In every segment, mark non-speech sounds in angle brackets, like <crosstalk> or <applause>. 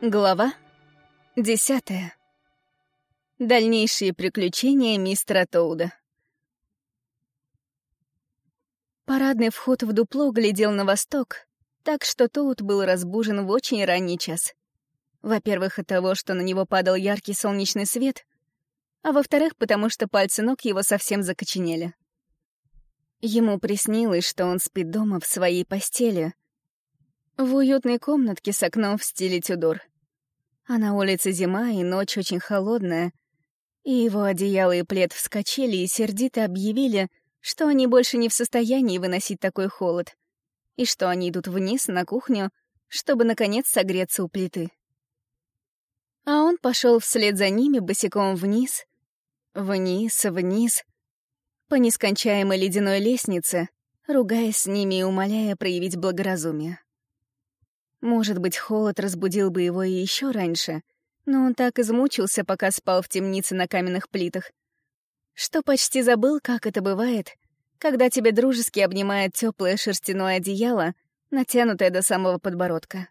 Глава десятая. Дальнейшие приключения мистера Тоуда. Парадный вход в дупло глядел на восток, так что Тоуд был разбужен в очень ранний час. Во-первых, от того, что на него падал яркий солнечный свет, а во-вторых, потому что пальцы ног его совсем закоченели. Ему приснилось, что он спит дома в своей постели — в уютной комнатке с окном в стиле Тюдор. А на улице зима и ночь очень холодная, и его одеяло и плед вскочили и сердито объявили, что они больше не в состоянии выносить такой холод, и что они идут вниз на кухню, чтобы, наконец, согреться у плиты. А он пошел вслед за ними босиком вниз, вниз, вниз, по нескончаемой ледяной лестнице, ругаясь с ними и умоляя проявить благоразумие. Может быть, холод разбудил бы его и еще раньше, но он так измучился, пока спал в темнице на каменных плитах, что почти забыл, как это бывает, когда тебя дружески обнимает теплое шерстяное одеяло, натянутое до самого подбородка.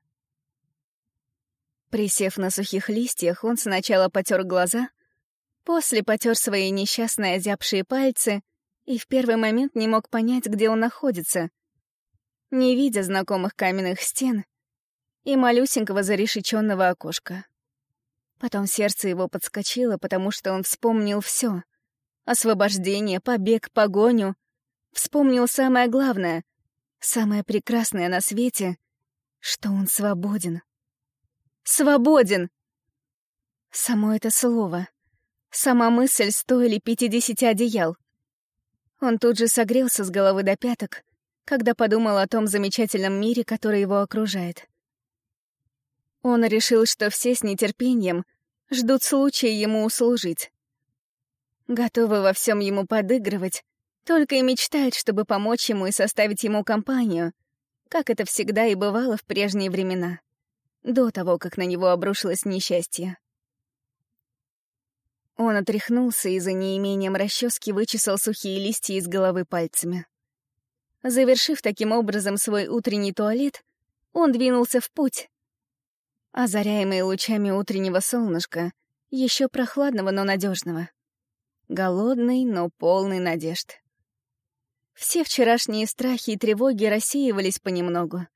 Присев на сухих листьях, он сначала потер глаза, после потер свои несчастные озябшие пальцы и в первый момент не мог понять, где он находится. Не видя знакомых каменных стен, и малюсенького зарешеченного окошка. Потом сердце его подскочило, потому что он вспомнил все: Освобождение, побег, погоню. Вспомнил самое главное, самое прекрасное на свете, что он свободен. Свободен! Само это слово, сама мысль стоили пятидесяти одеял. Он тут же согрелся с головы до пяток, когда подумал о том замечательном мире, который его окружает. Он решил, что все с нетерпением ждут случая ему услужить. Готовы во всем ему подыгрывать, только и мечтают, чтобы помочь ему и составить ему компанию, как это всегда и бывало в прежние времена, до того, как на него обрушилось несчастье. Он отряхнулся и за неимением расчески вычесал сухие листья из головы пальцами. Завершив таким образом свой утренний туалет, он двинулся в путь, озаряемые лучами утреннего солнышка, еще прохладного, но надежного. Голодный, но полный надежд. Все вчерашние страхи и тревоги рассеивались понемногу.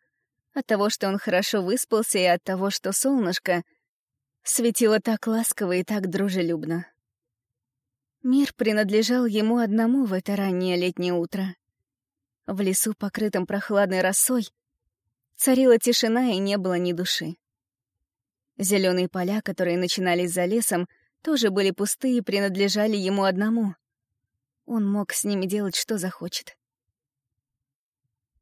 От того, что он хорошо выспался, и от того, что солнышко светило так ласково и так дружелюбно. Мир принадлежал ему одному в это раннее летнее утро. В лесу, покрытом прохладной росой, царила тишина и не было ни души. Зеленые поля, которые начинались за лесом, тоже были пустые и принадлежали ему одному. Он мог с ними делать, что захочет.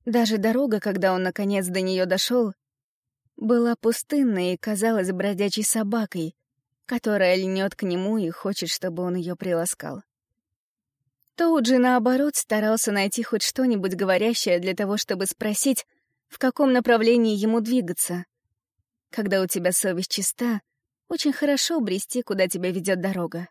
Даже дорога, когда он наконец до нее дошел, была пустынной и казалась бродячей собакой, которая льнет к нему и хочет, чтобы он ее приласкал. Тоуджи, наоборот, старался найти хоть что-нибудь говорящее для того, чтобы спросить, в каком направлении ему двигаться — когда у тебя совесть чиста, очень хорошо брести, куда тебя ведет дорога.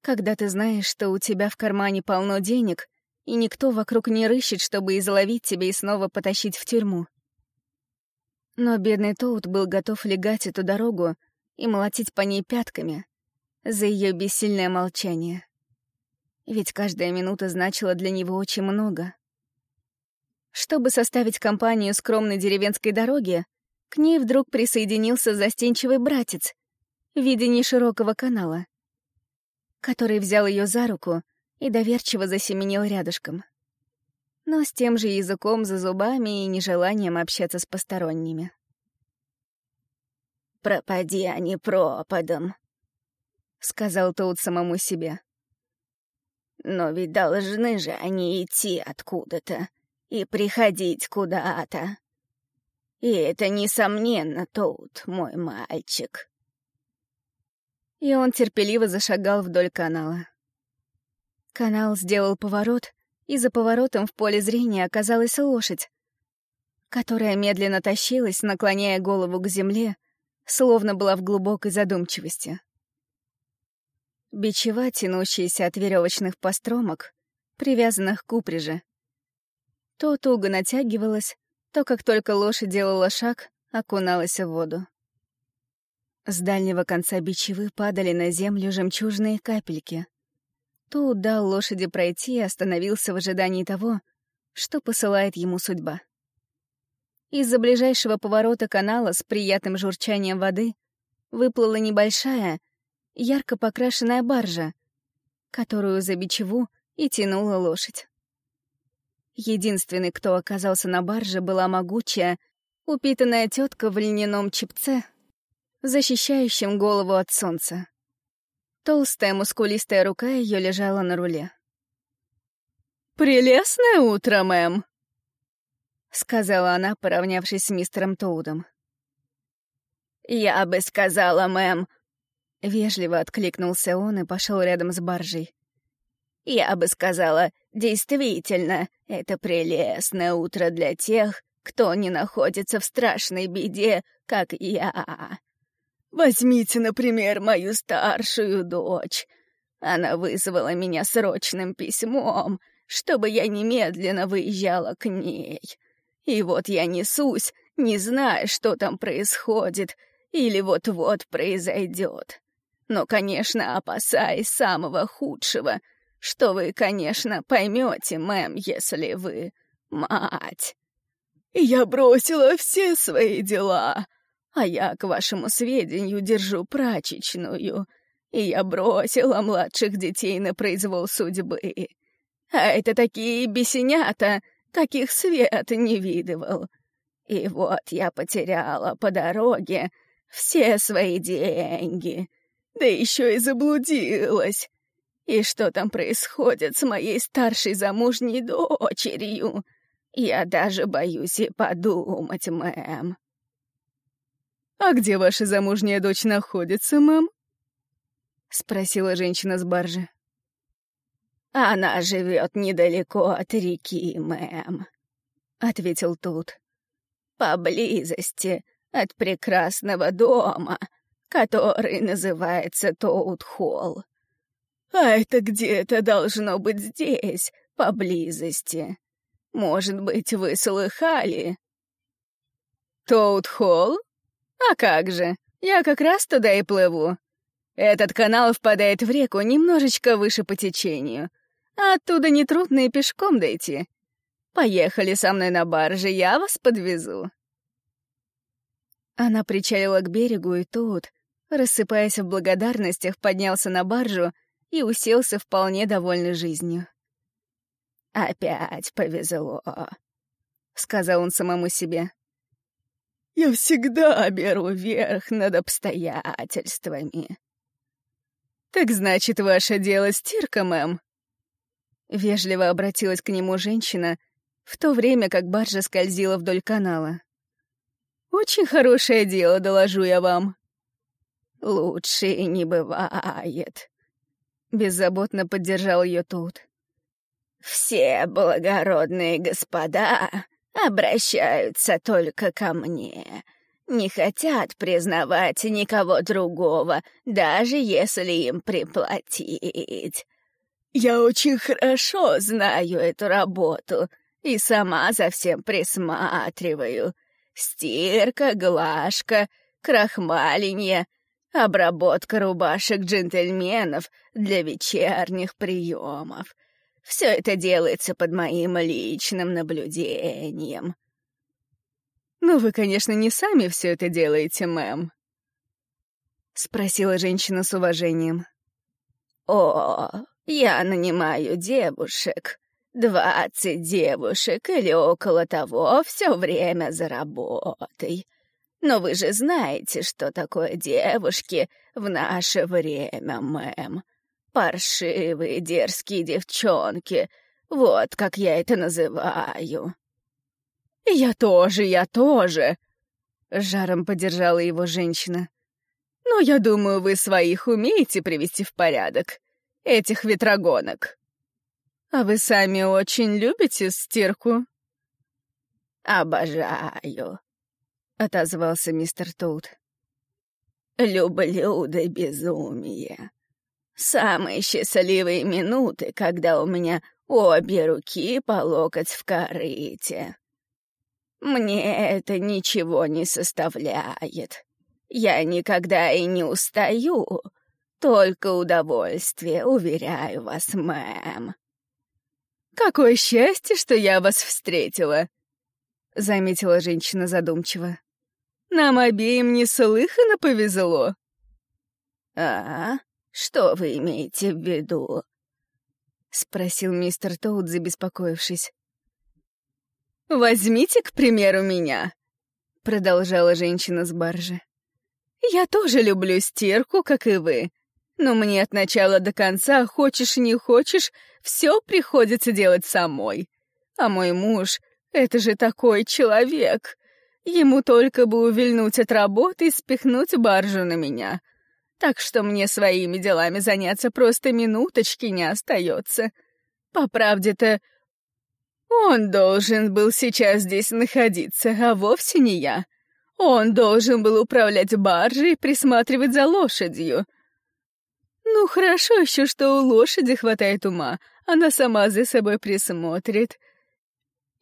Когда ты знаешь, что у тебя в кармане полно денег, и никто вокруг не рыщет, чтобы изловить тебя и снова потащить в тюрьму. Но бедный Тоут был готов легать эту дорогу и молотить по ней пятками за ее бессильное молчание. Ведь каждая минута значила для него очень много. Чтобы составить компанию скромной деревенской дороги, к ней вдруг присоединился застенчивый братец в виде неширокого канала, который взял ее за руку и доверчиво засеменил рядышком. Но с тем же языком за зубами и нежеланием общаться с посторонними. «Пропади они пропадом», — сказал тот самому себе. «Но ведь должны же они идти откуда-то и приходить куда-то. И это, несомненно, тот мой мальчик. И он терпеливо зашагал вдоль канала. Канал сделал поворот, и за поворотом в поле зрения оказалась лошадь, которая медленно тащилась, наклоняя голову к земле, словно была в глубокой задумчивости. Бичева, тянущаяся от веревочных постромок, привязанных к упряжи, то туго натягивалась, то как только лошадь делала шаг, окуналась в воду. С дальнего конца бичевы падали на землю жемчужные капельки. Тоут дал лошади пройти и остановился в ожидании того, что посылает ему судьба. Из-за ближайшего поворота канала с приятным журчанием воды выплыла небольшая, ярко покрашенная баржа, которую за бичеву и тянула лошадь. Единственный, кто оказался на барже, была могучая, упитанная тетка в льняном чепце, защищающем голову от солнца. Толстая мускулистая рука ее лежала на руле. «Прелестное утро, мэм!» — сказала она, поравнявшись с мистером Тоудом. «Я бы сказала, мэм...» Вежливо откликнулся он и пошел рядом с баржей. «Я бы сказала, действительно, это прелестное утро для тех, кто не находится в страшной беде, как я. Возьмите, например, мою старшую дочь. Она вызвала меня срочным письмом, чтобы я немедленно выезжала к ней. И вот я несусь, не зная, что там происходит или вот-вот произойдет. Но, конечно, опасаясь самого худшего, что вы, конечно, поймете, мэм, если вы мать. Я бросила все свои дела, а я, к вашему сведению, держу прачечную, и я бросила младших детей на произвол судьбы. А это такие бесенята, каких свет не видывал. И вот я потеряла по дороге все свои деньги, да еще и заблудилась. И что там происходит с моей старшей замужней дочерью? Я даже боюсь и подумать, мэм. «А где ваша замужняя дочь находится, мэм?» — спросила женщина с баржи. «Она живет недалеко от реки, мэм», — ответил тут. «Поблизости от прекрасного дома, который называется Тоут-Холл. А это где-то должно быть здесь, поблизости. Может быть, вы слыхали?» «Тоут-Холл? А как же, я как раз туда и плыву. Этот канал впадает в реку немножечко выше по течению, а оттуда нетрудно и пешком дойти. Поехали со мной на барже, я вас подвезу». Она причалила к берегу, и тут, рассыпаясь в благодарностях, поднялся на баржу и уселся вполне довольный жизнью. «Опять повезло», — сказал он самому себе. «Я всегда беру верх над обстоятельствами». «Так значит, ваше дело стирка, мэм?» Вежливо обратилась к нему женщина, в то время как баржа скользила вдоль канала. «Очень хорошее дело, доложу я вам». «Лучше не бывает», — беззаботно поддержал ее тут. Все благородные господа обращаются только ко мне. Не хотят признавать никого другого, даже если им приплатить. Я очень хорошо знаю эту работу и сама за всем присматриваю. Стирка, глажка, крахмаленье, обработка рубашек джентльменов для вечерних приемов — все это делается под моим личным наблюдением. «Ну, вы, конечно, не сами все это делаете, мэм», — спросила женщина с уважением. «О, я нанимаю девушек. Двадцать девушек или около того все время за работой. Но вы же знаете, что такое девушки в наше время, мэм. Паршивые дерзкие девчонки. Вот как я это называю. «Я тоже, я тоже!» — жаром поддержала его женщина. «Но я думаю, вы своих умеете привести в порядок, этих ветрогонок. А вы сами очень любите стирку?» «Обожаю», — отозвался мистер Тут. «Люблю до безумия. Самые счастливые минуты, когда у меня обе руки по локоть в корыте. Мне это ничего не составляет. Я никогда и не устаю. Только удовольствие, уверяю вас, мэм. Какое счастье, что я вас встретила, заметила женщина задумчиво. Нам обеим неслыханно повезло. А, что вы имеете в виду? спросил мистер Тоуд, забеспокоившись. Возьмите, к примеру, меня, продолжала женщина с баржи. Я тоже люблю стирку, как и вы. Но мне от начала до конца, хочешь не хочешь, все приходится делать самой. А мой муж — это же такой человек. Ему только бы увильнуть от работы и спихнуть баржу на меня. Так что мне своими делами заняться просто минуточки не остается. По правде-то, он должен был сейчас здесь находиться, а вовсе не я. Он должен был управлять баржей и присматривать за лошадью. Ну, хорошо еще, что у лошади хватает ума, она сама за собой присмотрит.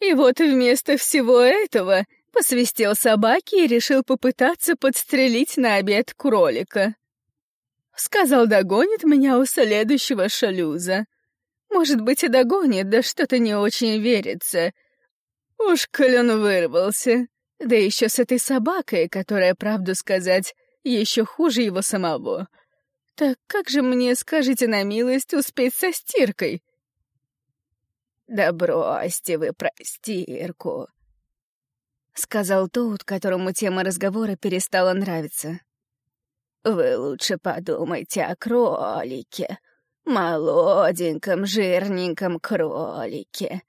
И вот вместо всего этого посвистел собаке и решил попытаться подстрелить на обед кролика. Сказал, догонит меня у следующего шалюза. Может быть, и догонит, да что-то не очень верится. Уж коль вырвался. Да еще с этой собакой, которая, правду сказать, еще хуже его самого. Так как же мне, скажите на милость, успеть со стиркой? «Да бросьте вы про стирку», — сказал тот, которому тема разговора перестала нравиться. «Вы лучше подумайте о кролике, молоденьком, жирненьком кролике.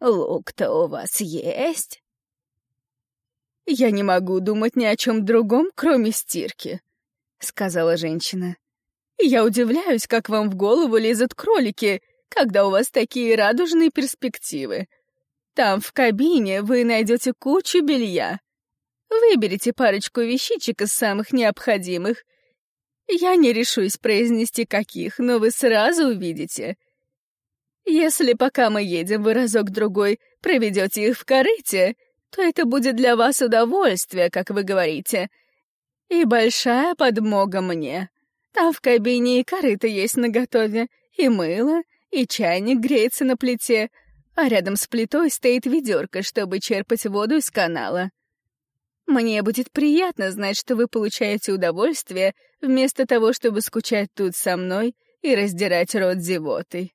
Лук-то у вас есть?» «Я не могу думать ни о чем другом, кроме стирки», — сказала женщина. «Я удивляюсь, как вам в голову лезут кролики, когда у вас такие радужные перспективы. Там, в кабине, вы найдете кучу белья. Выберите парочку вещичек из самых необходимых. Я не решусь произнести каких, но вы сразу увидите. Если пока мы едем, вы разок-другой проведете их в корыте, то это будет для вас удовольствие, как вы говорите. И большая подмога мне. Там в кабине и корыто есть наготове, и мыло, и чайник греется на плите, а рядом с плитой стоит ведерко, чтобы черпать воду из канала. Мне будет приятно знать, что вы получаете удовольствие, вместо того, чтобы скучать тут со мной и раздирать рот зевотой.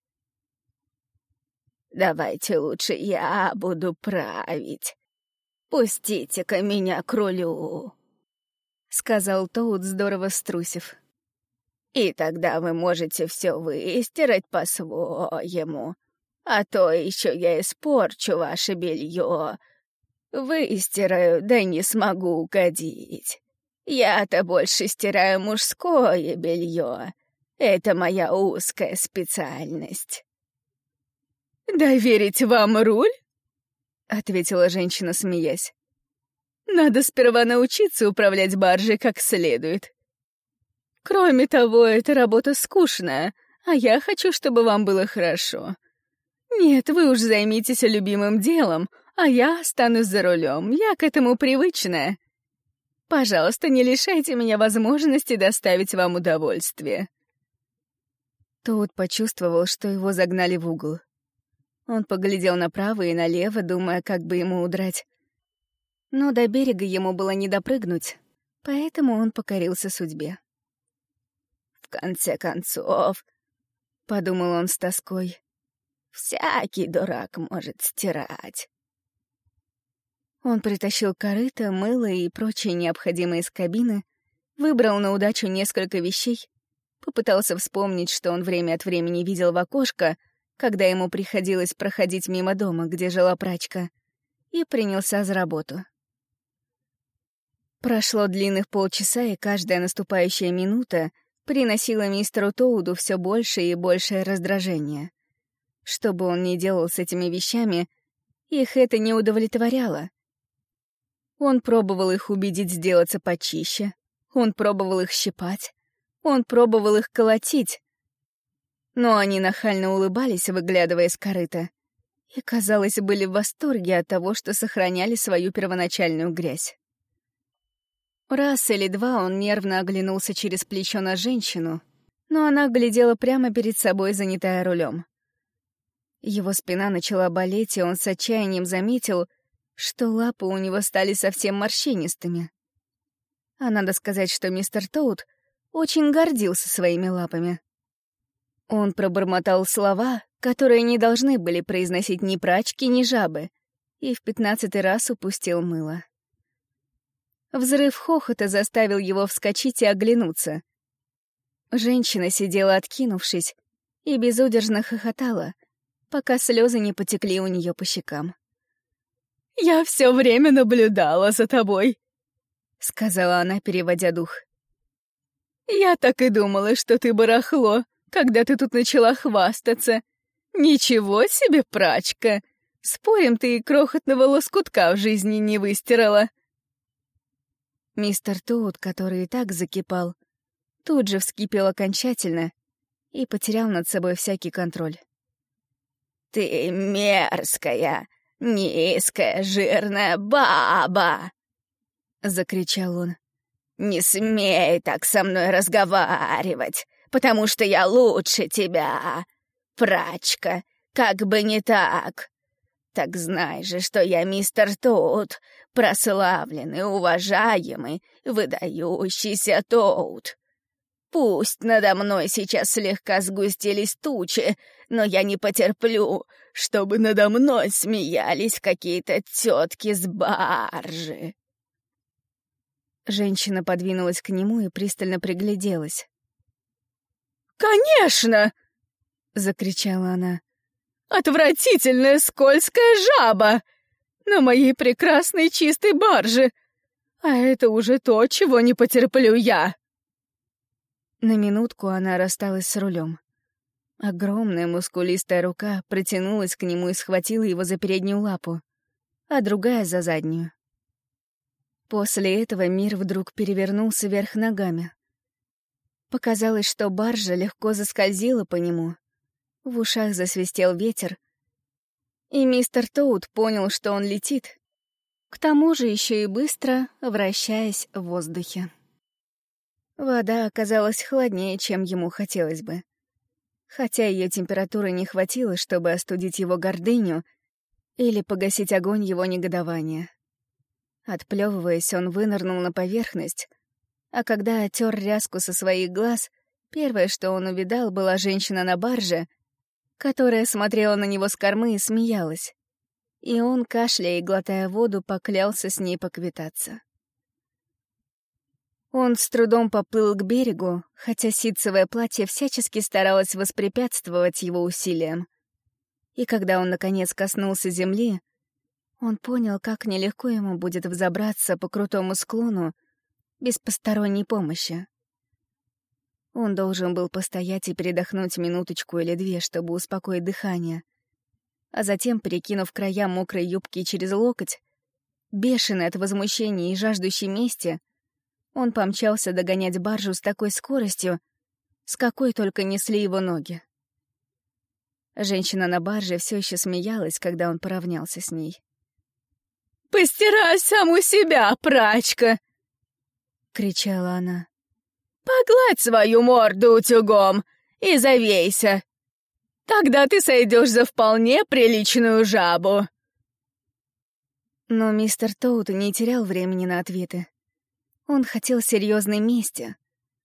«Давайте лучше я буду править», «Пустите-ка меня к рулю», — сказал Тоут, здорово струсив. «И тогда вы можете все выстирать по-своему, а то еще я испорчу ваше белье. Выстираю, да не смогу угодить. Я-то больше стираю мужское белье. Это моя узкая специальность». «Доверить вам руль?» — ответила женщина, смеясь. «Надо сперва научиться управлять баржей как следует. Кроме того, эта работа скучная, а я хочу, чтобы вам было хорошо. Нет, вы уж займитесь любимым делом, а я останусь за рулем, я к этому привычная. Пожалуйста, не лишайте меня возможности доставить вам удовольствие». Тоут почувствовал, что его загнали в угол. Он поглядел направо и налево, думая, как бы ему удрать. Но до берега ему было не допрыгнуть, поэтому он покорился судьбе. «В конце концов», — подумал он с тоской, — «всякий дурак может стирать». Он притащил корыто, мыло и прочие необходимые из кабины, выбрал на удачу несколько вещей, попытался вспомнить, что он время от времени видел в окошко — когда ему приходилось проходить мимо дома, где жила прачка, и принялся за работу. Прошло длинных полчаса, и каждая наступающая минута приносила мистеру Тоуду все больше и большее раздражение. Что бы он ни делал с этими вещами, их это не удовлетворяло. Он пробовал их убедить сделаться почище, он пробовал их щипать, он пробовал их колотить, но они нахально улыбались, выглядывая из корыта. и, казалось, были в восторге от того, что сохраняли свою первоначальную грязь. Раз или два он нервно оглянулся через плечо на женщину, но она глядела прямо перед собой, занятая рулем. Его спина начала болеть, и он с отчаянием заметил, что лапы у него стали совсем морщинистыми. А надо сказать, что мистер Тоут очень гордился своими лапами. Он пробормотал слова, которые не должны были произносить ни прачки, ни жабы, и в пятнадцатый раз упустил мыло. Взрыв хохота заставил его вскочить и оглянуться. Женщина сидела откинувшись и безудержно хохотала, пока слезы не потекли у нее по щекам. «Я все время наблюдала за тобой», — сказала она, переводя дух. «Я так и думала, что ты барахло, когда ты тут начала хвастаться. Ничего себе, прачка! Спорим, ты и крохотного лоскутка в жизни не выстирала». Мистер Тоут, который и так закипал, тут же вскипел окончательно и потерял над собой всякий контроль. «Ты мерзкая, низкая, жирная баба!» — закричал он. «Не смей так со мной разговаривать, потому что я лучше тебя, прачка, как бы не так. Так знай же, что я мистер Тоут, прославленный, уважаемый, выдающийся Тоут. Пусть надо мной сейчас слегка сгустились тучи, но я не потерплю, чтобы надо мной смеялись какие-то тетки с баржи. Женщина подвинулась к нему и пристально пригляделась. «Конечно!» — закричала она. Отвратительная скользкая жаба! На моей прекрасной чистой барже! А это уже то, чего не потерплю я!» На минутку она рассталась с рулем. Огромная мускулистая рука протянулась к нему и схватила его за переднюю лапу, а другая — за заднюю. После этого мир вдруг перевернулся вверх ногами. Показалось, что баржа легко заскользила по нему, в ушах засвистел ветер, и мистер Тоут понял, что он летит. К тому же еще и быстро, вращаясь в воздухе. Вода оказалась холоднее, чем ему хотелось бы. Хотя ее температуры не хватило, чтобы остудить его гордыню или погасить огонь его негодования. Отплевываясь, он вынырнул на поверхность, а когда оттер ряску со своих глаз, первое, что он увидал, была женщина на барже, которая смотрела на него с кормы и смеялась. И он, кашляя и глотая воду, поклялся с ней поквитаться. Он с трудом поплыл к берегу, хотя ситцевое платье всячески старалось воспрепятствовать его усилиям. И когда он, наконец, коснулся земли, он понял, как нелегко ему будет взобраться по крутому склону без посторонней помощи. Он должен был постоять и передохнуть минуточку или две, чтобы успокоить дыхание. А затем, перекинув края мокрой юбки через локоть, бешеный от возмущения и жаждущий мести, он помчался догонять баржу с такой скоростью, с какой только несли его ноги. Женщина на барже все еще смеялась, когда он поравнялся с ней. «Постирай саму себя, прачка!» — кричала она. Погладь свою морду утюгом и завейся. Тогда ты сойдешь за вполне приличную жабу. Но мистер Тоут не терял времени на ответы. Он хотел серьезной мести,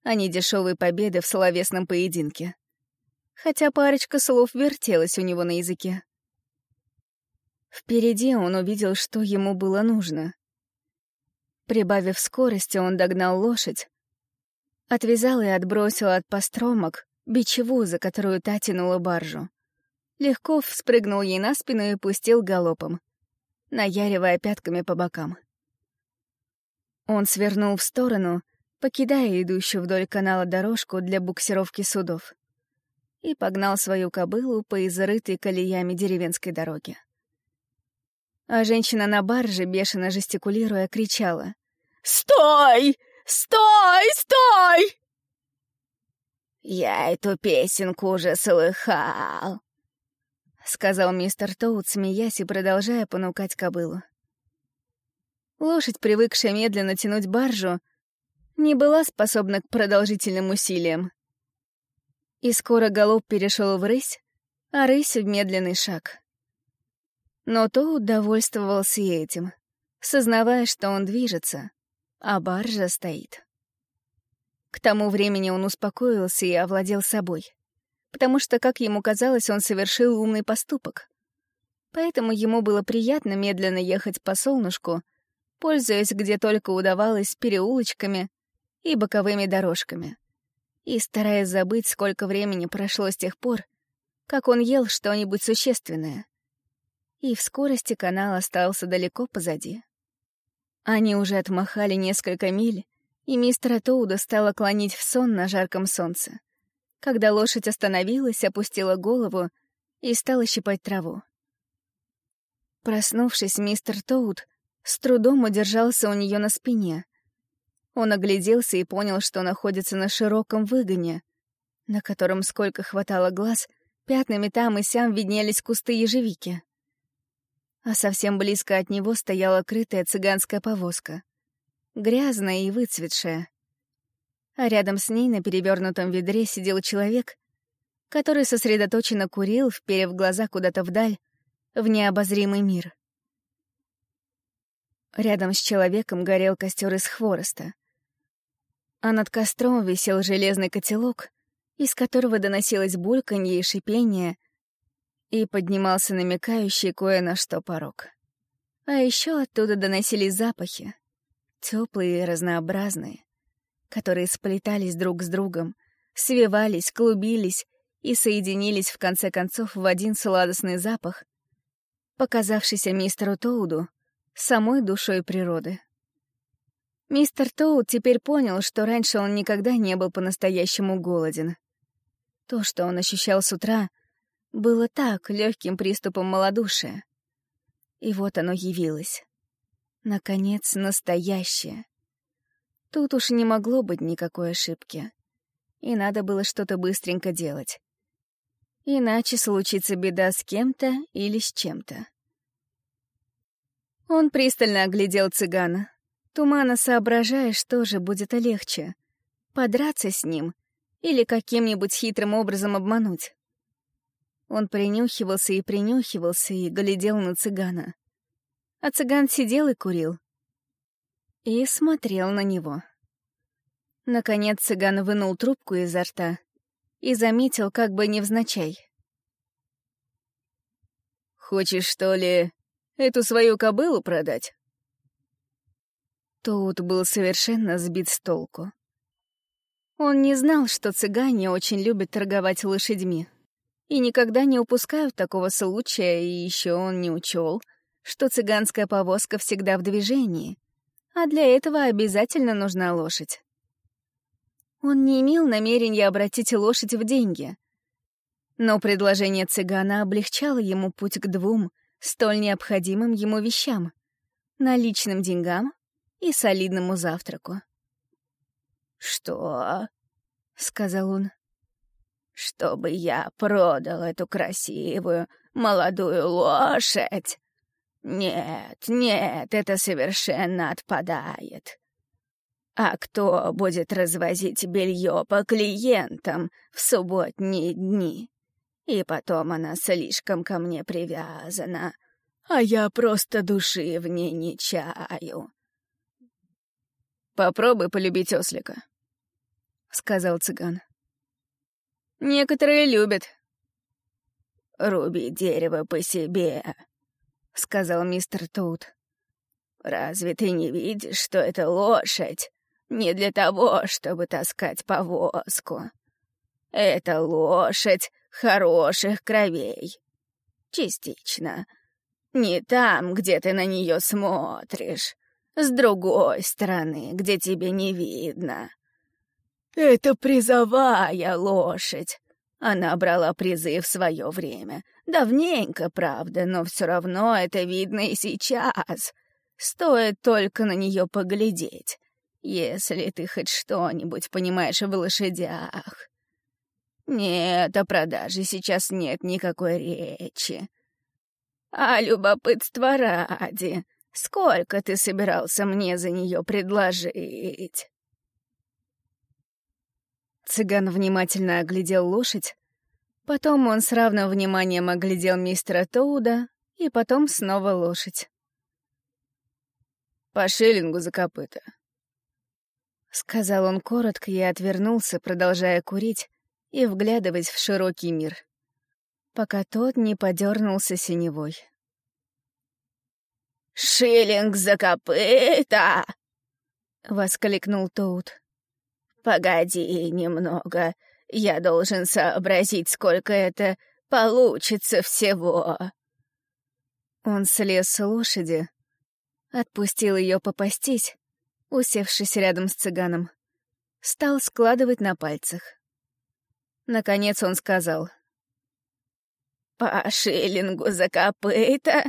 а не дешевой победы в словесном поединке. Хотя парочка слов вертелась у него на языке. Впереди он увидел, что ему было нужно. Прибавив скорости, он догнал лошадь, Отвязал и отбросил от постромок бичеву, за которую та тянула баржу. Легко вспрыгнул ей на спину и пустил галопом, наяривая пятками по бокам. Он свернул в сторону, покидая идущую вдоль канала дорожку для буксировки судов, и погнал свою кобылу по изрытой колеями деревенской дороги. А женщина на барже, бешено жестикулируя, кричала. «Стой! Стой! Стой!» «Я эту песенку уже слыхал», — сказал мистер Тоут, смеясь и продолжая понукать кобылу. Лошадь, привыкшая медленно тянуть баржу, не была способна к продолжительным усилиям. И скоро галоп перешел в рысь, а рысь — в медленный шаг. Но Тоут довольствовался этим, сознавая, что он движется, а баржа стоит. К тому времени он успокоился и овладел собой потому что, как ему казалось, он совершил умный поступок. Поэтому ему было приятно медленно ехать по солнышку, пользуясь где только удавалось переулочками и боковыми дорожками, и стараясь забыть, сколько времени прошло с тех пор, как он ел что-нибудь существенное. И в скорости канал остался далеко позади. Они уже отмахали несколько миль, и мистера Тоуда стало клонить в сон на жарком солнце когда лошадь остановилась, опустила голову и стала щипать траву. Проснувшись, мистер Тоут с трудом удержался у нее на спине. Он огляделся и понял, что находится на широком выгоне, на котором, сколько хватало глаз, пятнами там и сям виднелись кусты ежевики. А совсем близко от него стояла крытая цыганская повозка. Грязная и выцветшая а рядом с ней на перевернутом ведре сидел человек, который сосредоточенно курил, вперев глаза куда-то вдаль, в необозримый мир. Рядом с человеком горел костер из хвороста, а над костром висел железный котелок, из которого доносилось бульканье и шипение, и поднимался намекающий кое на что порог. А еще оттуда доносились запахи, теплые и разнообразные которые сплетались друг с другом, свивались, клубились и соединились в конце концов в один сладостный запах, показавшийся мистеру Тоуду самой душой природы. Мистер Тоуд теперь понял, что раньше он никогда не был по-настоящему голоден. То, что он ощущал с утра, было так легким приступом малодушия. И вот оно явилось. Наконец, настоящее. Тут уж не могло быть никакой ошибки. И надо было что-то быстренько делать. Иначе случится беда с кем-то или с чем-то. Он пристально оглядел цыгана, туманно соображая, что же будет легче — подраться с ним или каким-нибудь хитрым образом обмануть. Он принюхивался и принюхивался и глядел на цыгана. А цыган сидел и курил, и смотрел на него. Наконец цыган вынул трубку изо рта и заметил как бы невзначай. «Хочешь, что ли, эту свою кобылу продать?» Тут был совершенно сбит с толку. Он не знал, что цыгане очень любят торговать лошадьми и никогда не упускают такого случая, и еще он не учел, что цыганская повозка всегда в движении — а для этого обязательно нужна лошадь. Он не имел намерения обратить лошадь в деньги. Но предложение цыгана облегчало ему путь к двум столь необходимым ему вещам — наличным деньгам и солидному завтраку. «Что?» — сказал он. «Чтобы я продал эту красивую молодую лошадь нет, нет, это совершенно отпадает. А кто будет развозить белье по клиентам в субботние дни? И потом она слишком ко мне привязана, а я просто души в ней не чаю. «Попробуй полюбить ослика», — сказал цыган. «Некоторые любят». «Руби дерево по себе», — сказал мистер Тут. «Разве ты не видишь, что это лошадь? Не для того, чтобы таскать повозку. Это лошадь хороших кровей. Частично. Не там, где ты на нее смотришь. С другой стороны, где тебе не видно. Это призовая лошадь. Она брала призы в свое время. Давненько, правда, но все равно это видно и сейчас. Стоит только на нее поглядеть, если ты хоть что-нибудь понимаешь в лошадях. Нет, о продаже сейчас нет никакой речи. А любопытство ради, сколько ты собирался мне за нее предложить? Цыган внимательно оглядел лошадь, потом он с равным вниманием оглядел мистера Тоуда и потом снова лошадь. «По шиллингу за копыта», — сказал он коротко и отвернулся, продолжая курить и вглядываясь в широкий мир, пока тот не подернулся синевой. «Шиллинг за копыта!» — воскликнул Тоут. «Погоди немного, я должен сообразить, сколько это получится всего». Он слез с лошади, отпустил ее попастись усевшись рядом с цыганом, стал складывать на пальцах. Наконец он сказал. «По шиллингу за копыта?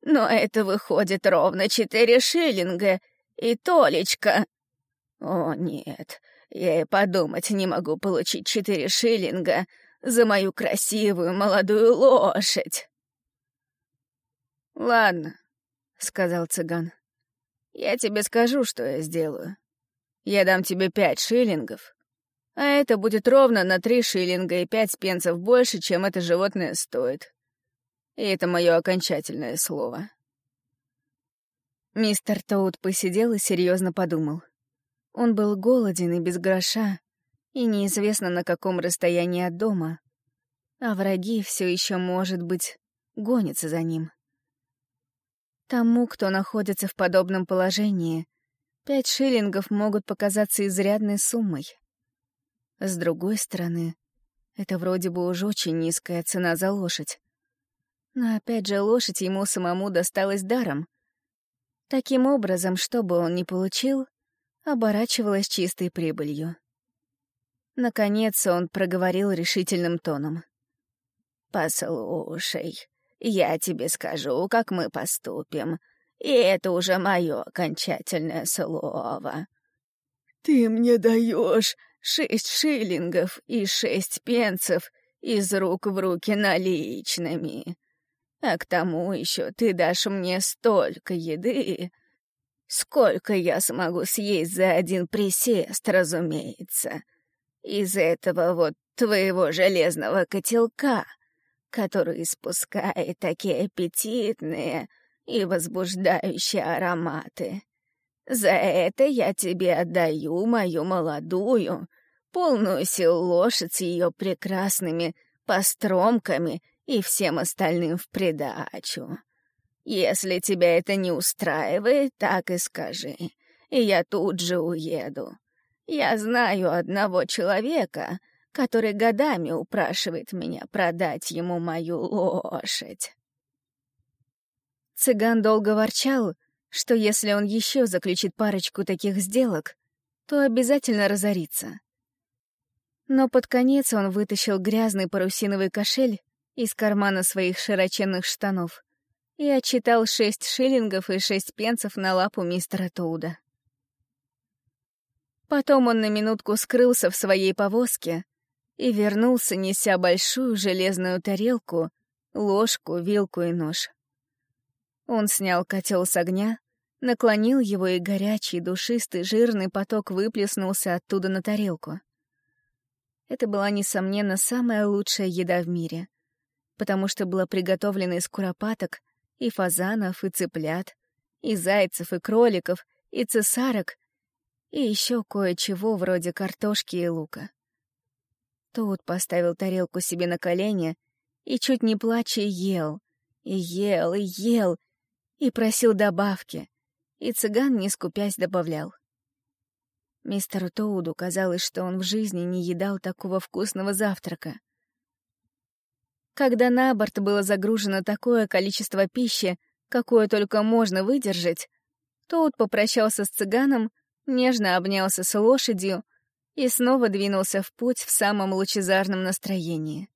Но это выходит ровно четыре шиллинга и толечка. О, нет, я и подумать не могу получить четыре шиллинга за мою красивую молодую лошадь». «Ладно», — сказал цыган. Я тебе скажу, что я сделаю. Я дам тебе пять шиллингов, а это будет ровно на три шиллинга и пять пенсов больше, чем это животное стоит. И это мое окончательное слово. Мистер Тоут посидел и серьезно подумал. Он был голоден и без гроша, и неизвестно на каком расстоянии от дома, а враги все еще, может быть, гонятся за ним. Тому, кто находится в подобном положении, пять шиллингов могут показаться изрядной суммой. С другой стороны, это вроде бы уж очень низкая цена за лошадь. Но опять же, лошадь ему самому досталась даром. Таким образом, что бы он ни получил, оборачивалось чистой прибылью. Наконец он проговорил решительным тоном. «Послушай, я тебе скажу, как мы поступим, и это уже мое окончательное слово. Ты мне даешь шесть шиллингов и шесть пенсов из рук в руки наличными. А к тому еще ты дашь мне столько еды, сколько я смогу съесть за один присест, разумеется. Из этого вот твоего железного котелка — который испускает такие аппетитные и возбуждающие ароматы. За это я тебе отдаю мою молодую, полную сил лошадь с ее прекрасными постромками и всем остальным в придачу. Если тебя это не устраивает, так и скажи, и я тут же уеду. Я знаю одного человека, который годами упрашивает меня продать ему мою лошадь. Цыган долго ворчал, что если он еще заключит парочку таких сделок, то обязательно разорится. Но под конец он вытащил грязный парусиновый кошель из кармана своих широченных штанов и отчитал шесть шиллингов и шесть пенсов на лапу мистера Тоуда. Потом он на минутку скрылся в своей повозке, и вернулся, неся большую железную тарелку, ложку, вилку и нож. Он снял котел с огня, наклонил его, и горячий, душистый, жирный поток выплеснулся оттуда на тарелку. Это была, несомненно, самая лучшая еда в мире, потому что была приготовлена из куропаток, и фазанов, и цыплят, и зайцев, и кроликов, и цесарок, и еще кое-чего вроде картошки и лука. Тут поставил тарелку себе на колени и, чуть не плача, ел, и ел, и ел, и просил добавки, и цыган, не скупясь, добавлял. Мистеру Тоуду казалось, что он в жизни не едал такого вкусного завтрака. Когда на борт было загружено такое количество пищи, какое только можно выдержать, Тоуд попрощался с цыганом, нежно обнялся с лошадью, и снова двинулся в путь в самом лучезарном настроении.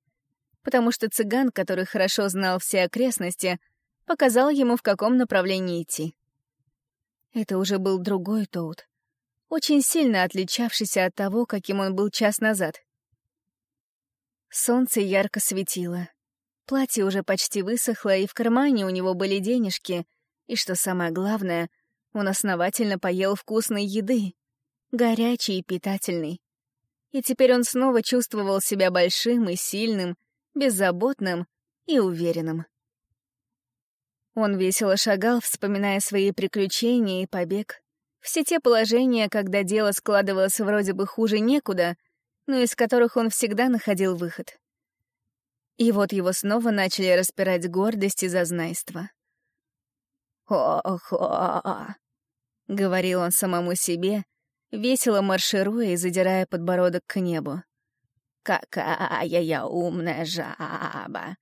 Потому что цыган, который хорошо знал все окрестности, показал ему, в каком направлении идти. Это уже был другой Тоут, очень сильно отличавшийся от того, каким он был час назад. Солнце ярко светило. Платье уже почти высохло, и в кармане у него были денежки. И что самое главное, он основательно поел вкусной еды. Горячей и питательной. И теперь он снова чувствовал себя большим и сильным, беззаботным и уверенным. Он весело шагал, вспоминая свои приключения и побег. Все те положения, когда дело складывалось вроде бы хуже некуда, но из которых он всегда находил выход. И вот его снова начали распирать гордость и зазнайство. «Хо-хо!» — говорил он самому себе, весело маршируя и задирая подбородок к небу. «Какая я умная жаба!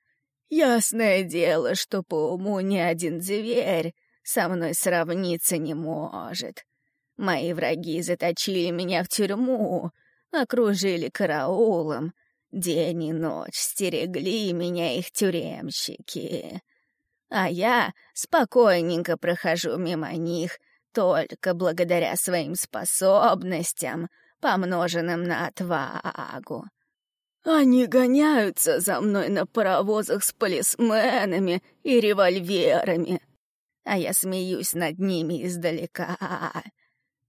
Ясное дело, что по уму ни один зверь со мной сравниться не может. Мои враги заточили меня в тюрьму, окружили караулом, день и ночь стерегли меня их тюремщики. А я спокойненько прохожу мимо них только благодаря своим способностям, помноженным на отвагу. Они гоняются за мной на паровозах с полисменами и револьверами, а я смеюсь над ними издалека.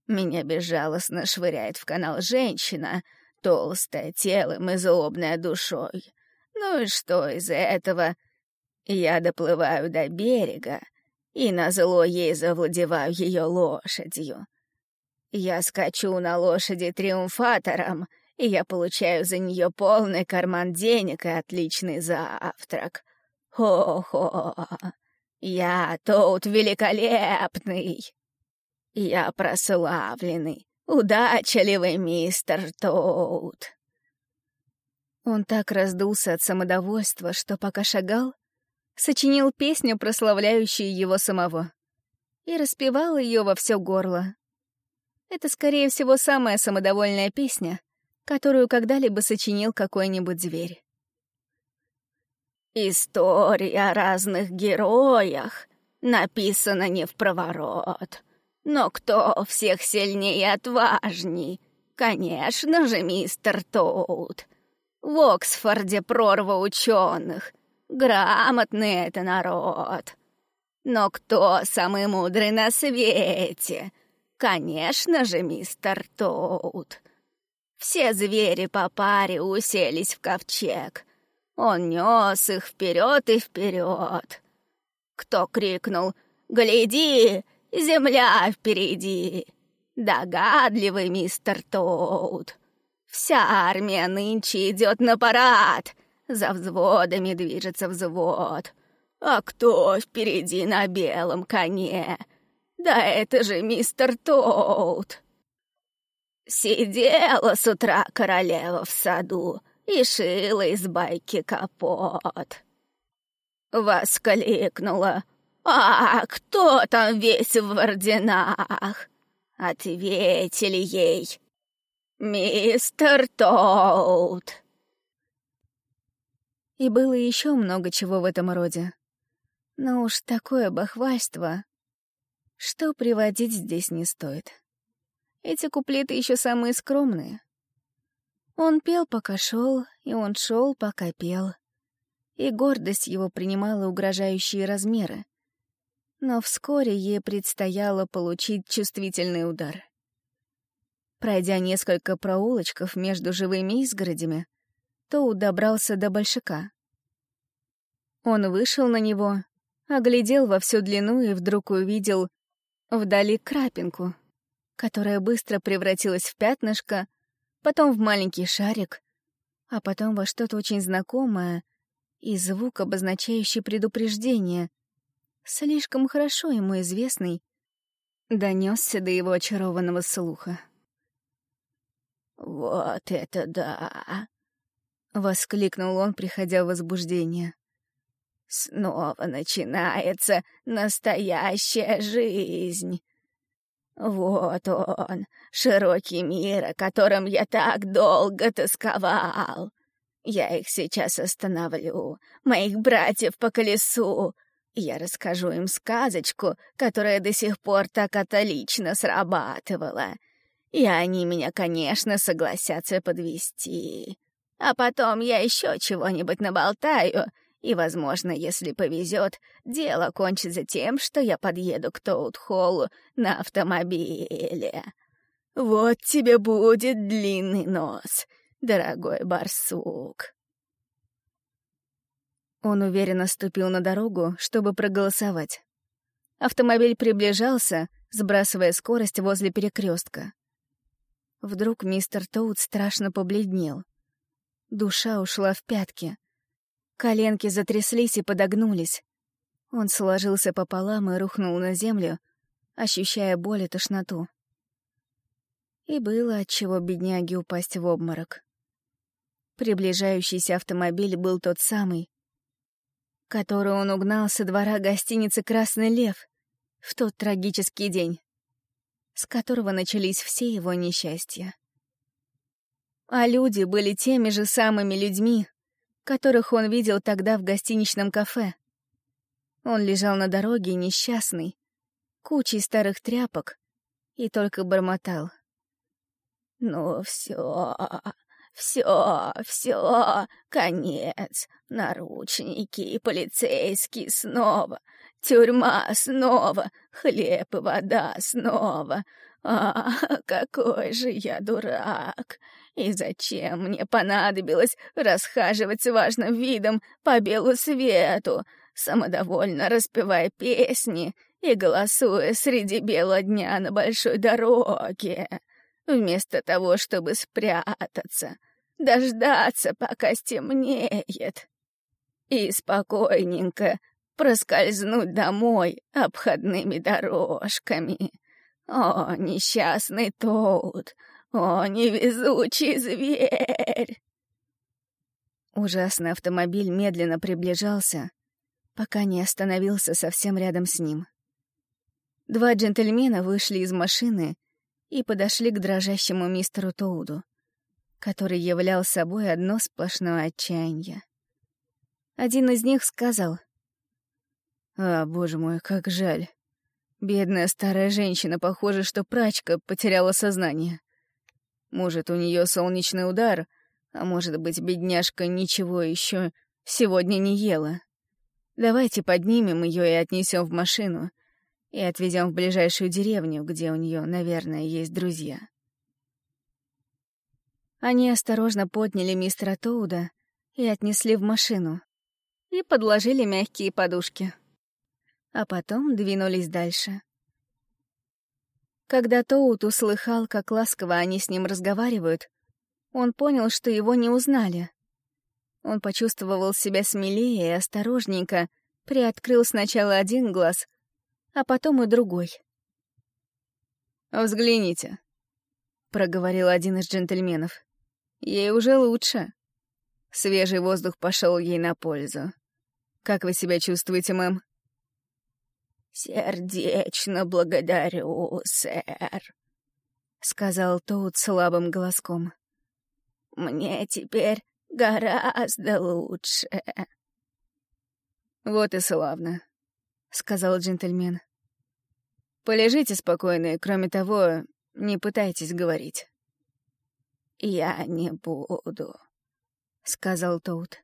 Меня безжалостно швыряет в канал женщина, толстая телом и злобная душой. Ну и что из этого? Я доплываю до берега, и назло ей завладеваю ее лошадью. Я скачу на лошади триумфатором, и я получаю за нее полный карман денег и отличный завтрак. Хо-хо, я тут великолепный. Я прославленный, удачливый мистер Тоут. Он так раздулся от самодовольства, что пока шагал, сочинил песню, прославляющую его самого, и распевал ее во все горло. Это, скорее всего, самая самодовольная песня, которую когда-либо сочинил какой-нибудь зверь. История о разных героях написана не в проворот. Но кто всех сильнее и отважней? Конечно же, мистер Тоут. В Оксфорде прорва ученых. Грамотный это народ. Но кто самый мудрый на свете? Конечно же, мистер Тоут. Все звери по паре уселись в ковчег. Он нес их вперед и вперед. Кто крикнул «Гляди!» Земля впереди. Догадливый мистер Тоут. Вся армия нынче идет на парад. За взводами движется взвод. А кто впереди на белом коне? Да это же мистер Тоут. Сидела с утра королева в саду и шила из байки капот. Воскликнула — «А кто там весь в орденах?» Ответили ей. «Мистер Тоут». И было еще много чего в этом роде. Но уж такое бахвальство, что приводить здесь не стоит. Эти куплеты еще самые скромные. Он пел, пока шел, и он шел, пока пел. И гордость его принимала угрожающие размеры — но вскоре ей предстояло получить чувствительный удар. Пройдя несколько проулочков между живыми изгородями, Тоу добрался до большака. Он вышел на него, оглядел во всю длину и вдруг увидел вдали крапинку, которая быстро превратилась в пятнышко, потом в маленький шарик, а потом во что-то очень знакомое и звук, обозначающий предупреждение, слишком хорошо ему известный, донесся до его очарованного слуха. «Вот это да!» — воскликнул он, приходя в возбуждение. «Снова начинается настоящая жизнь. Вот он, широкий мир, о котором я так долго тосковал. Я их сейчас остановлю, моих братьев по колесу, я расскажу им сказочку, которая до сих пор так отлично срабатывала. И они меня, конечно, согласятся подвести. А потом я еще чего-нибудь наболтаю, и, возможно, если повезет, дело кончится тем, что я подъеду к Тоут-Холлу на автомобиле. Вот тебе будет длинный нос, дорогой барсук. Он уверенно ступил на дорогу, чтобы проголосовать. Автомобиль приближался, сбрасывая скорость возле перекрестка. Вдруг мистер Тоут страшно побледнел. Душа ушла в пятки. Коленки затряслись и подогнулись. Он сложился пополам и рухнул на землю, ощущая боль и тошноту. И было отчего бедняге упасть в обморок. Приближающийся автомобиль был тот самый, который он угнал со двора гостиницы «Красный лев» в тот трагический день, с которого начались все его несчастья. А люди были теми же самыми людьми, которых он видел тогда в гостиничном кафе. Он лежал на дороге несчастный, кучей старых тряпок, и только бормотал. «Ну все, все, все, конец. Наручники и полицейские снова. Тюрьма снова. Хлеб и вода снова. А, <laughs> какой же я дурак. И зачем мне понадобилось расхаживать с важным видом по белу свету, самодовольно распевая песни и голосуя среди бела дня на большой дороге, вместо того, чтобы спрятаться, дождаться, пока стемнеет, и спокойненько проскользнуть домой обходными дорожками. О, несчастный Тоут! О, невезучий зверь! Ужасный автомобиль медленно приближался, пока не остановился совсем рядом с ним. Два джентльмена вышли из машины и подошли к дрожащему мистеру Тоуду который являл собой одно сплошное отчаяние. Один из них сказал, «А, боже мой, как жаль. Бедная старая женщина, похоже, что прачка потеряла сознание. Может, у нее солнечный удар, а может быть, бедняжка ничего еще сегодня не ела. Давайте поднимем ее и отнесем в машину, и отвезем в ближайшую деревню, где у нее, наверное, есть друзья». Они осторожно подняли мистера Тоуда и отнесли в машину. И подложили мягкие подушки. А потом двинулись дальше. Когда Тоут услыхал, как ласково они с ним разговаривают, он понял, что его не узнали. Он почувствовал себя смелее и осторожненько приоткрыл сначала один глаз, а потом и другой. «Взгляните», — проговорил один из джентльменов. Ей уже лучше. Свежий воздух пошел ей на пользу. Как вы себя чувствуете, мэм? «Сердечно благодарю, сэр», — сказал тот слабым голоском. «Мне теперь гораздо лучше». «Вот и славно», — сказал джентльмен. «Полежите спокойно и, кроме того, не пытайтесь говорить». «Я не буду», — сказал Тоут.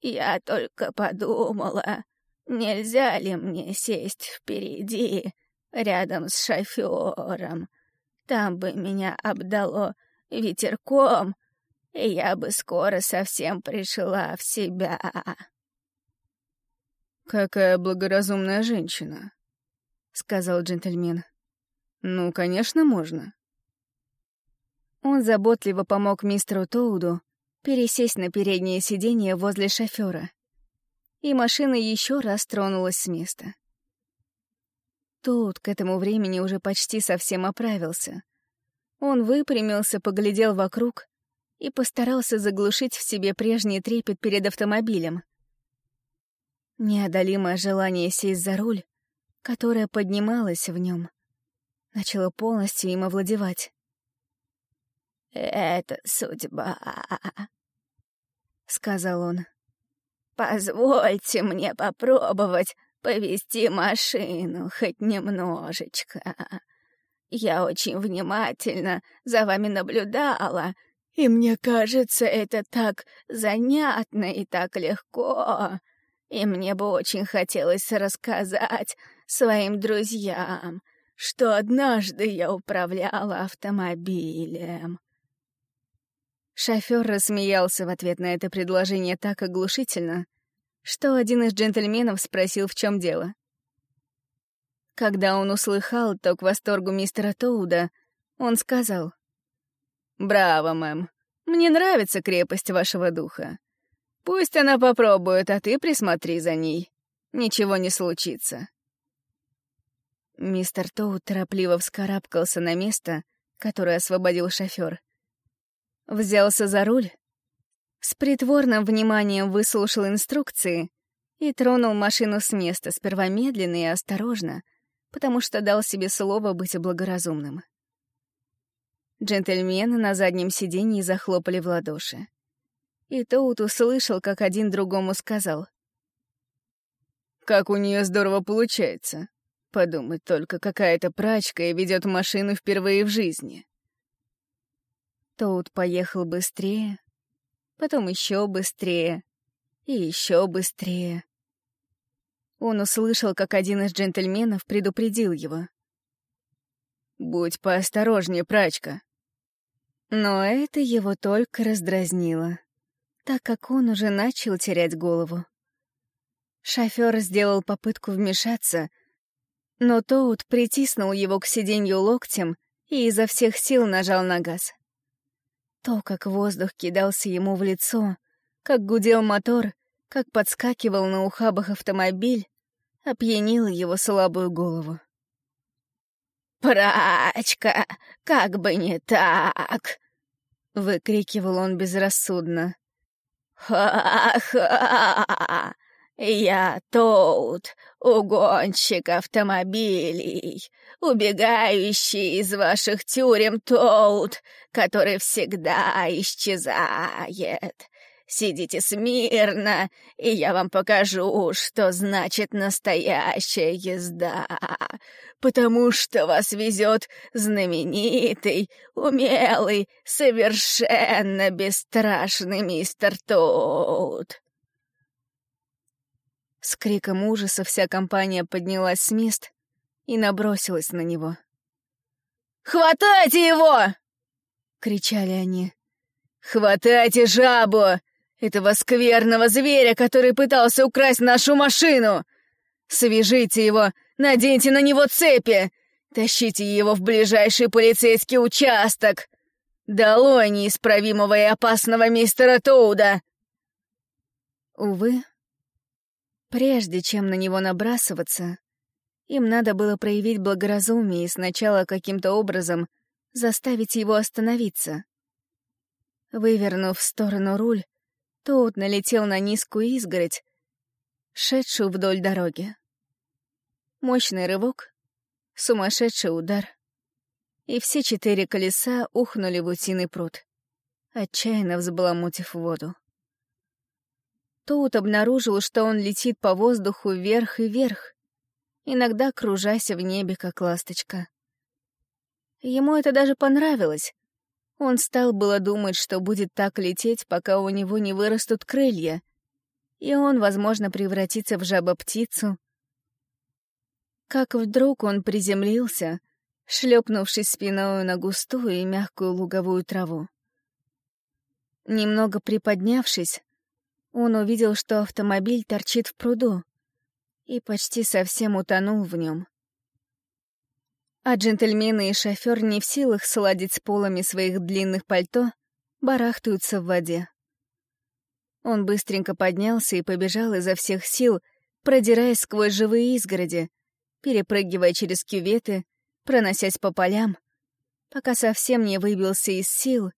«Я только подумала, нельзя ли мне сесть впереди, рядом с шофёром. Там бы меня обдало ветерком, и я бы скоро совсем пришла в себя». «Какая благоразумная женщина», — сказал джентльмен. «Ну, конечно, можно». Он заботливо помог мистеру Тоуду пересесть на переднее сиденье возле шофера. И машина еще раз тронулась с места. Тоуд к этому времени уже почти совсем оправился. Он выпрямился, поглядел вокруг и постарался заглушить в себе прежний трепет перед автомобилем. Неодолимое желание сесть за руль, которое поднималось в нем, начало полностью им овладевать. «Это судьба», — сказал он. «Позвольте мне попробовать повести машину хоть немножечко. Я очень внимательно за вами наблюдала И мне кажется, это так занятно и так легко. И мне бы очень хотелось рассказать своим друзьям, что однажды я управляла автомобилем. Шофер рассмеялся в ответ на это предложение так оглушительно, что один из джентльменов спросил, в чем дело. Когда он услыхал, то к восторгу мистера Тоуда он сказал, «Браво, мэм, мне нравится крепость вашего духа. Пусть она попробует, а ты присмотри за ней. Ничего не случится». Мистер Тоуд торопливо вскарабкался на место, которое освободил шофер, взялся за руль, с притворным вниманием выслушал инструкции и тронул машину с места, сперва медленно и осторожно, потому что дал себе слово быть благоразумным. Джентльмены на заднем сиденье захлопали в ладоши. И Тоут услышал, как один другому сказал. «Как у нее здорово получается. Подумать только, какая-то прачка и ведет машину впервые в жизни». Тоут поехал быстрее, потом еще быстрее и еще быстрее. Он услышал, как один из джентльменов предупредил его. «Будь поосторожнее, прачка». Но это его только раздразнило, так как он уже начал терять голову. Шофер сделал попытку вмешаться, но Тоут притиснул его к сиденью локтем и изо всех сил нажал на газ. То, как воздух кидался ему в лицо, как гудел мотор, как подскакивал на ухабах автомобиль, опьянило его слабую голову. «Прачка, как бы не так!» — выкрикивал он безрассудно. «Ха-ха! Я тут, угонщик автомобилей, убегающий из ваших тюрем Тоут, который всегда исчезает. Сидите смирно, и я вам покажу, что значит настоящая езда, потому что вас везет знаменитый, умелый, совершенно бесстрашный мистер Тоут. С криком ужаса вся компания поднялась с мест и набросилась на него. «Хватайте его!» — кричали они. «Хватайте жабу! Этого скверного зверя, который пытался украсть нашу машину! Свяжите его, наденьте на него цепи! Тащите его в ближайший полицейский участок! Долой неисправимого и опасного мистера Тоуда!» Увы, Прежде чем на него набрасываться, им надо было проявить благоразумие и сначала каким-то образом заставить его остановиться. Вывернув в сторону руль, тот налетел на низкую изгородь, шедшую вдоль дороги. Мощный рывок, сумасшедший удар, и все четыре колеса ухнули в утиный пруд, отчаянно взбаламутив воду. Тоут обнаружил, что он летит по воздуху вверх и вверх, иногда кружась в небе, как ласточка. Ему это даже понравилось. Он стал было думать, что будет так лететь, пока у него не вырастут крылья, и он, возможно, превратится в жаба-птицу. Как вдруг он приземлился, шлепнувшись спиной на густую и мягкую луговую траву. Немного приподнявшись, он увидел, что автомобиль торчит в пруду и почти совсем утонул в нем. А джентльмены и шофер не в силах сладить с полами своих длинных пальто, барахтаются в воде. Он быстренько поднялся и побежал изо всех сил, продираясь сквозь живые изгороди, перепрыгивая через кюветы, проносясь по полям, пока совсем не выбился из сил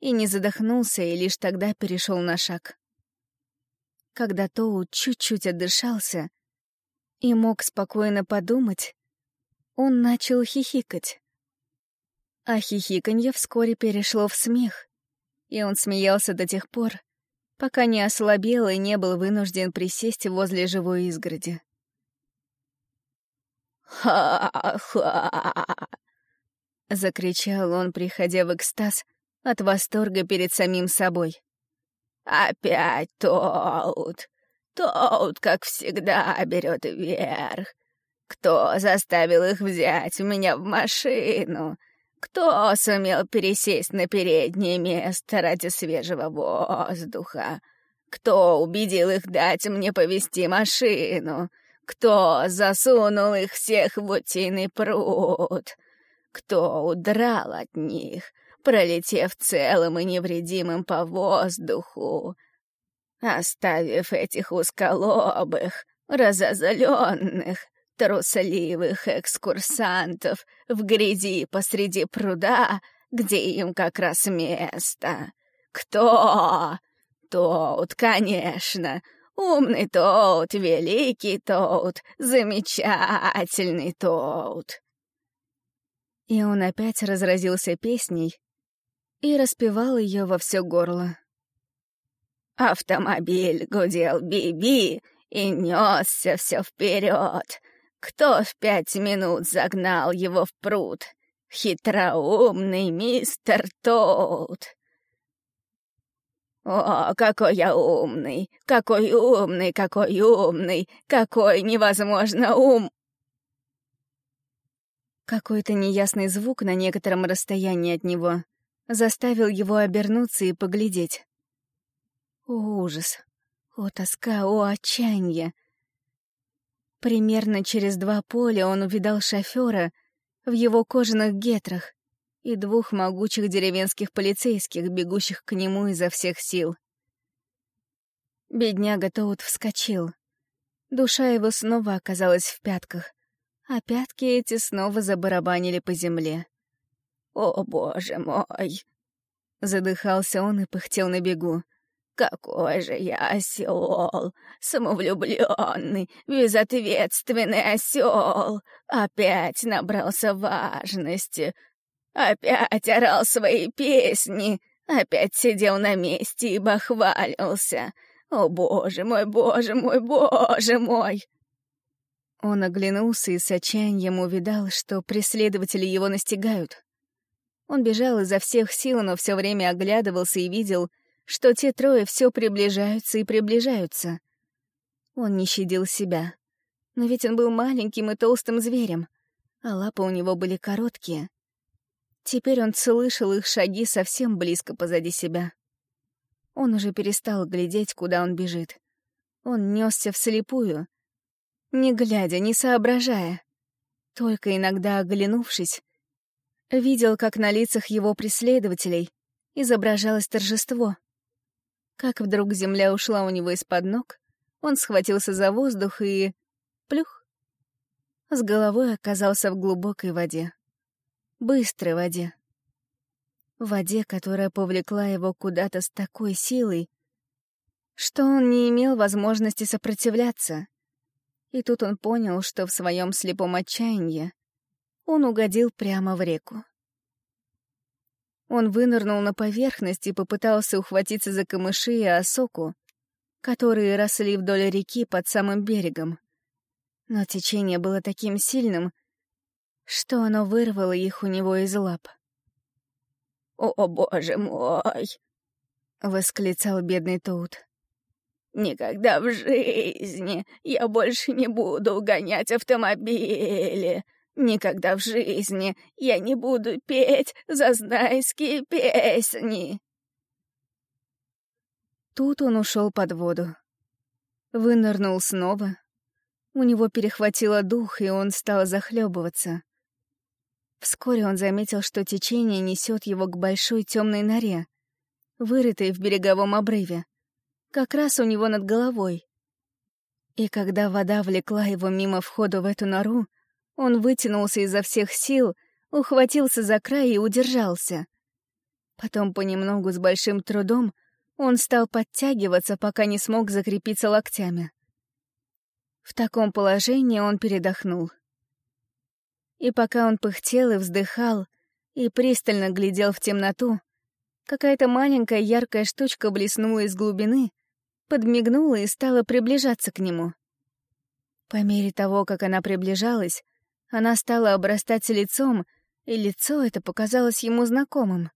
и не задохнулся, и лишь тогда перешел на шаг. Когда Тоу чуть-чуть отдышался и мог спокойно подумать, он начал хихикать. А хихиканье вскоре перешло в смех, и он смеялся до тех пор, пока не ослабел и не был вынужден присесть возле живой изгороди. «Ха-ха!» — закричал он, приходя в экстаз, от восторга перед самим собой. «Опять Тоут! Тоут, как всегда, берет вверх. Кто заставил их взять меня в машину? Кто сумел пересесть на переднее место ради свежего воздуха? Кто убедил их дать мне повести машину? Кто засунул их всех в утиный пруд? Кто удрал от них, пролетев целым и невредимым по воздуху, оставив этих узколобых, разозленных, трусливых экскурсантов в грязи посреди пруда, где им как раз место. Кто? Тот, конечно. Умный тот, великий тот, замечательный тот. И он опять разразился песней и распевал ее во все горло. Автомобиль гудел би-би и несся все вперед. Кто в пять минут загнал его в пруд? Хитроумный мистер Тоут. О, какой я умный, какой умный, какой умный, какой невозможно ум... Какой-то неясный звук на некотором расстоянии от него заставил его обернуться и поглядеть. О, ужас! О, тоска! О, отчаяние! Примерно через два поля он увидал шофера в его кожаных гетрах и двух могучих деревенских полицейских, бегущих к нему изо всех сил. Бедняга Тоут вскочил. Душа его снова оказалась в пятках, а пятки эти снова забарабанили по земле. «О, боже мой!» Задыхался он и пыхтел на бегу. Какой же я осел, самовлюбленный, безответственный осел. Опять набрался важности, опять орал свои песни, опять сидел на месте и бахвалился. О, боже мой, боже мой, боже мой! Он оглянулся и с отчаянием увидал, что преследователи его настигают. Он бежал изо всех сил, но все время оглядывался и видел, что те трое все приближаются и приближаются. Он не щадил себя. Но ведь он был маленьким и толстым зверем, а лапы у него были короткие. Теперь он слышал их шаги совсем близко позади себя. Он уже перестал глядеть, куда он бежит. Он несся вслепую, не глядя, не соображая. Только иногда оглянувшись, видел, как на лицах его преследователей изображалось торжество. Как вдруг земля ушла у него из-под ног, он схватился за воздух и... Плюх! С головой оказался в глубокой воде. Быстрой воде. В воде, которая повлекла его куда-то с такой силой, что он не имел возможности сопротивляться. И тут он понял, что в своем слепом отчаянии он угодил прямо в реку. Он вынырнул на поверхность и попытался ухватиться за камыши и осоку, которые росли вдоль реки под самым берегом. Но течение было таким сильным, что оно вырвало их у него из лап. «О, боже мой!» — восклицал бедный Тоут. «Никогда в жизни я больше не буду угонять автомобили. Никогда в жизни я не буду петь зазнайские песни. Тут он ушел под воду. Вынырнул снова. У него перехватило дух, и он стал захлебываться. Вскоре он заметил, что течение несет его к большой темной норе, вырытой в береговом обрыве, как раз у него над головой. И когда вода влекла его мимо входа в эту нору, он вытянулся изо всех сил, ухватился за край и удержался. Потом понемногу с большим трудом он стал подтягиваться, пока не смог закрепиться локтями. В таком положении он передохнул. И пока он пыхтел и вздыхал, и пристально глядел в темноту, какая-то маленькая яркая штучка блеснула из глубины, подмигнула и стала приближаться к нему. По мере того, как она приближалась, она стала обрастать лицом, и лицо это показалось ему знакомым.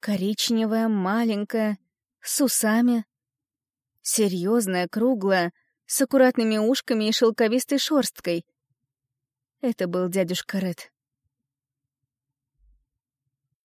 Коричневая, маленькая, с усами. Серьезная, круглая, с аккуратными ушками и шелковистой шерсткой. Это был дядюшка Ред.